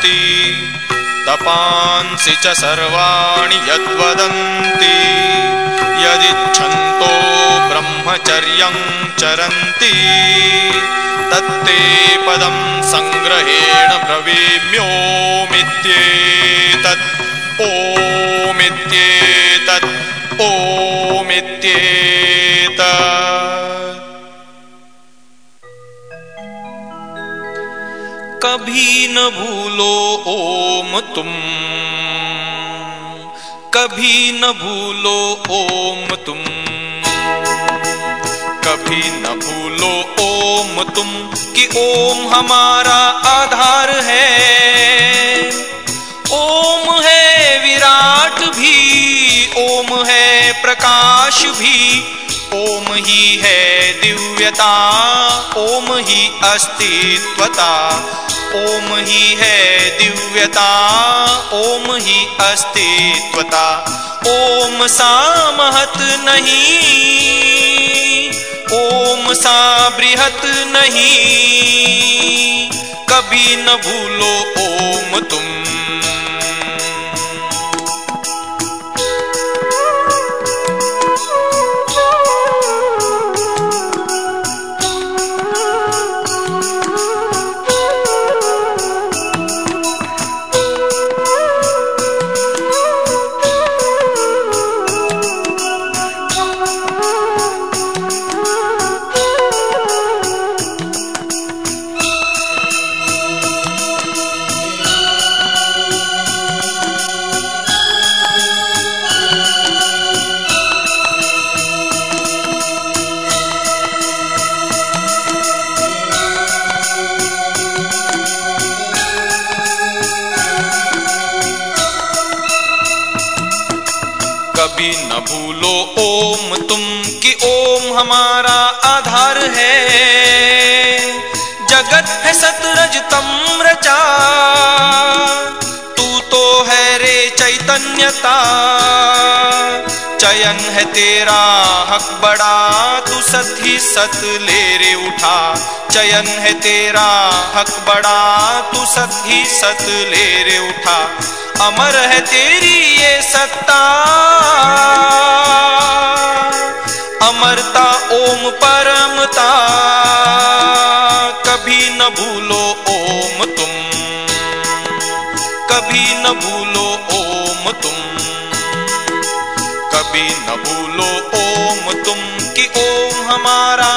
शान्ति तपांसि च सर्वाणि यद्वदन्ति। यदिच्छन्तो ब्रह्मचर्यं चरन्ति। तत्ते पदं सङ्ग्रहेण ब्रवीम्योमित्येतत् कभी न भूलो ओम तुम। कभी न भूलो ओम तुम। कभी न भूलो ओम तुम कि ओम हमारा आधार है। ओम है विराट भी, ओम है प्रकाश भी, ओम ही है दिव्यता ओम ही अस्तित्वता। ओम ही है दिव्यता, ओम ही अस्तित्वता। ओम सा महत नहीं, ओम सा बृहत नहीं। कभी न भूलो ओम तुम कभी न भूलो ओम, तुम कि ओम हमारा आधार है। जगत है सतरज तम रचा तू तो है रे चैतन्यता। चयन है तेरा हक बड़ा, तू सत ही सत ले रे उठा। चयन है तेरा हक बड़ा, तू सत ही सत ले रे उठा। अमर है तेरी ये सत्ता। अमरता ओम परमता। कभी न भूलो ओम तुम, कभी न भूलो ओम तुम। हमारा